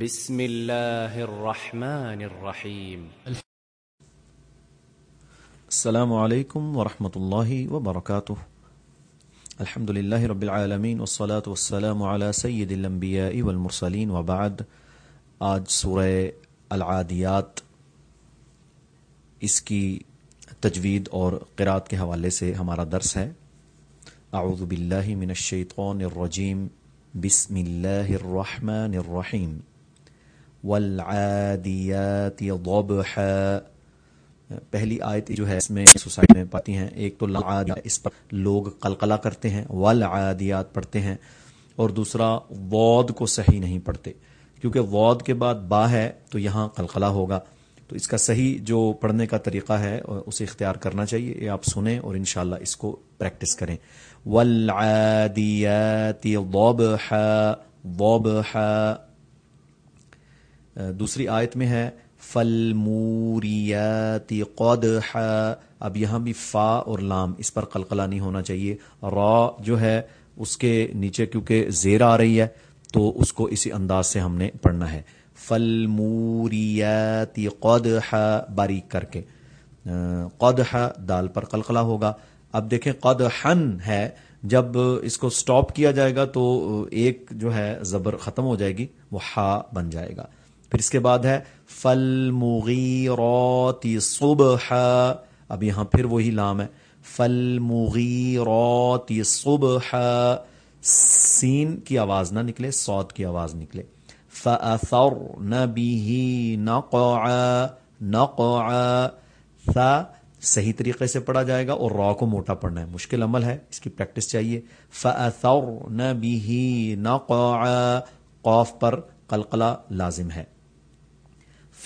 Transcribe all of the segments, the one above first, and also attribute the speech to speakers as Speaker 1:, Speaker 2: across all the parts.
Speaker 1: بسم الله الرحمن الرحيم
Speaker 2: السلام علیکم ورحمۃ اللہ وبرکاتہ۔ الحمد للہ رب العالمین والصلاة والسلام على سید الانبیاء والمرسلین وبعد۔ آج سورہ العادیات اس کی تجوید اور قرات کے حوالے سے ہمارا درس ہے۔ اعوذ باللہ من الشیطان الرجیم۔ بسم اللہ الرحمن الرحیم۔ والعادیات ضبحا۔ پہلی آیت جو ہے اس میں سوسائٹی میں پاتی ہیں، ایک تو لعاد اس پر لوگ قلقلہ کرتے ہیں، والعادیات پڑھتے ہیں، اور دوسرا وود کو صحیح نہیں پڑھتے۔ کیونکہ وود کے بعد با ہے تو یہاں قلقلہ ہوگا۔ تو اس کا صحیح جو پڑھنے کا طریقہ ہے، اسے اختیار کرنا چاہیے، یہ آپ سنیں اور انشاءاللہ اس کو پریکٹس کریں۔ والعادیات ضبحا ضبحا۔ دوسری آیت میں ہے فلموریات قدحا۔ اب یہاں بھی فا اور لام، اس پر قلقلہ نہیں ہونا چاہیے۔ را جو ہے، اس کے نیچے کیونکہ زیر آ رہی ہے، تو اس کو اسی انداز سے ہم نے پڑھنا ہے۔ فلموریات قدحا، باریک کر کے۔ قدحا دال پر قلقلہ ہوگا۔ اب دیکھیں، قدحن ہے، جب اس کو سٹاپ کیا جائے گا تو ایک جو ہے، زبر ختم ہو جائے گی، وہ ہا بن جائے گا۔ پھر اس کے بعد ہے فل مغیروتی صبح اب یہاں پھر وہی لام ہے فل مغیروتی صبح سین کی آواز نہ نکلے سوت کی آواز نکلے۔ فر نبی نقع نقع ثا صحیح طریقے سے پڑھا جائے گا اور را کو موٹا پڑھنا ہے، مشکل عمل ہے، اس کی پریکٹس چاہیے۔ فر نبی نقع قوف پر قلقلہ لازم ہے۔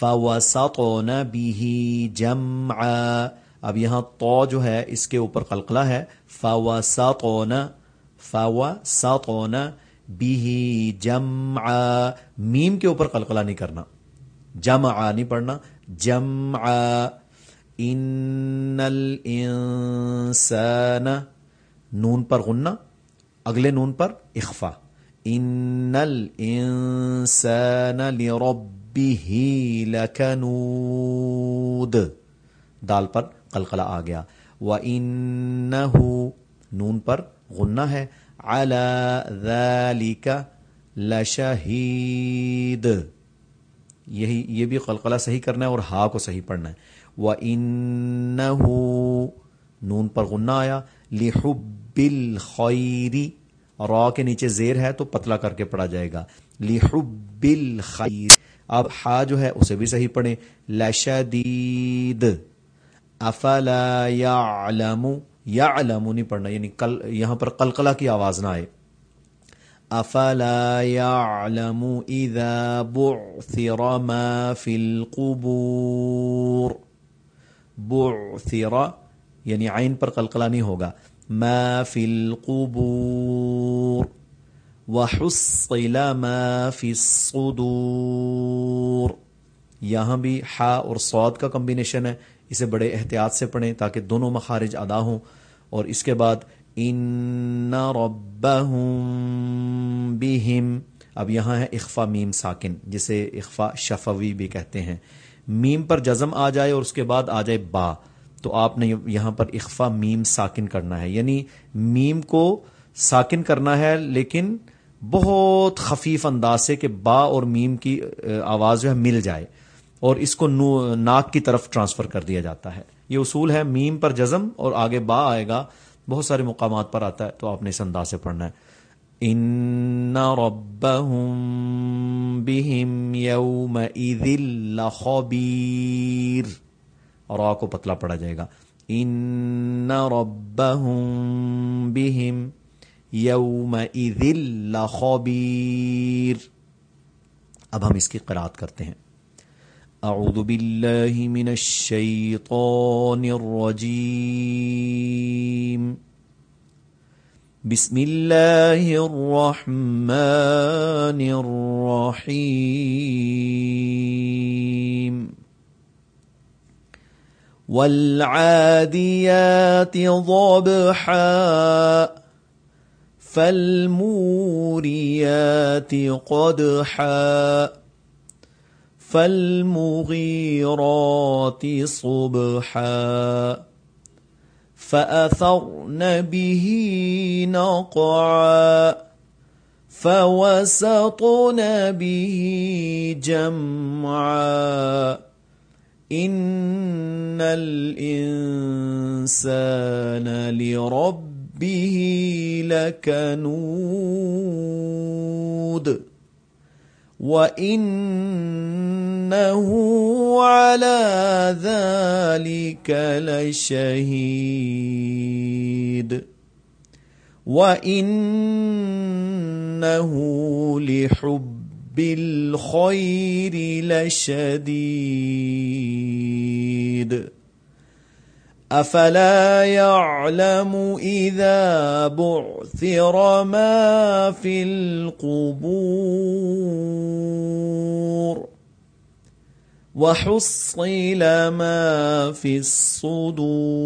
Speaker 2: فوسطن به جمعا۔ اب یہاں تو جو ہے، اس کے اوپر قلقلہ ہے۔ فوسطن فوسطن به جمعا۔ میم کے اوپر قلقلہ نہیں کرنا۔ جمعا نہیں پڑھنا۔ جمعا ان الانسان نون پر غنہ۔ اگلے نون پر اخفا۔ ان الانسان لرب به لکنود دال پر قلقلہ آ گیا۔ وَإِنَّهُ، نون پر غنہ ہے۔ عَلَى ذَلِكَ لَشَهِيد۔ یہی، یہ بھی قلقلہ صحیح کرنا ہے اور ہا کو صحیح پڑھنا ہے۔ وَإِنَّهُ، نون پر غنہ آیا۔ لِحُبِّ الْخَيْرِ۔ را کے نیچے زیر ہے تو پتلا کر کے پڑھا جائے گا۔ لِحُبِّ الْخَيْرِ۔ اب ہا جو ہے اسے بھی صحیح پڑھیں۔ لشدید۔ افلا یعلم یعلم نہیں پڑھنا یعنی کل، یہاں پر قلقلہ کی آواز نہ آئے۔ افلا یعلم اذا بعثر ما فی القبور۔ بعثر یعنی عین پر قلقلہ نہیں ہوگا۔ ما فی القبور۔ وحصل ما فی الصدور یہاں بھی ہا اور سعود کا کمبینیشن ہے۔ اسے بڑے احتیاط سے پڑھیں تاکہ دونوں مخارج ادا ہوں۔ اور اس کے بعد ان ربهم بهم۔ اب یہاں ہے اخفا میم ساکن، جسے اخفا شفوی بھی کہتے ہیں۔ میم پر جزم آ جائے اور اس کے بعد آ جائے با۔ تو آپ نے یہاں پر اخفا میم ساکن کرنا ہے۔ یعنی میم کو ساکن کرنا ہے، لیکن بہت خفیف انداز سے کہ با اور میم کی آواز جو ہے مل جائے اور اس کو ناک کی طرف ٹرانسفر کر دیا جاتا ہے۔ یہ اصول ہے میم پر جزم اور آگے با آئے گا۔ بہت سارے مقامات پر آتا ہے تو آپ نے اس انداز سے پڑھنا ہے۔ ان ربهم بهم يومئذ اور آ کو پتلا پڑا جائے گا۔ ان ربهم بهم يومئذ لخبير۔ اب ہم اس کی قرات کرتے ہیں۔ اعوذ باللہ من الشیطان الرجیم۔ بسم اللہ الرحمن الرحیم۔ والعاديات ضبحا۔ فالموريات قدحا فالمغيرات صبحا فأثرن به نقعا فوسطن به جمعا إن الإنسان لرب لربه لكنود وَإِنَّهُ عَلَى ذَلِكَ لَشَهِيدٌ وَإِنَّهُ لِحُبِّ الْخَيْرِ لَشَدِيدٌ افلا يعلم اذا بعثر ما في القبور وحصل ما في الصدور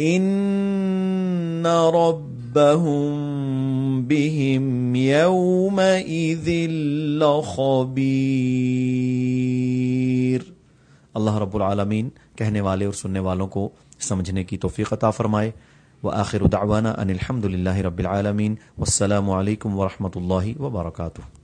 Speaker 2: ان ربهم بهم يومئذ لخبير اللہ رب العالمین کہنے والے اور سننے والوں کو سمجھنے کی توفیق عطا فرمائے۔ و آخر دعوانا ان الحمد للہ رب العالمین۔ والسلام علیکم ورحمۃ اللہ وبرکاتہ۔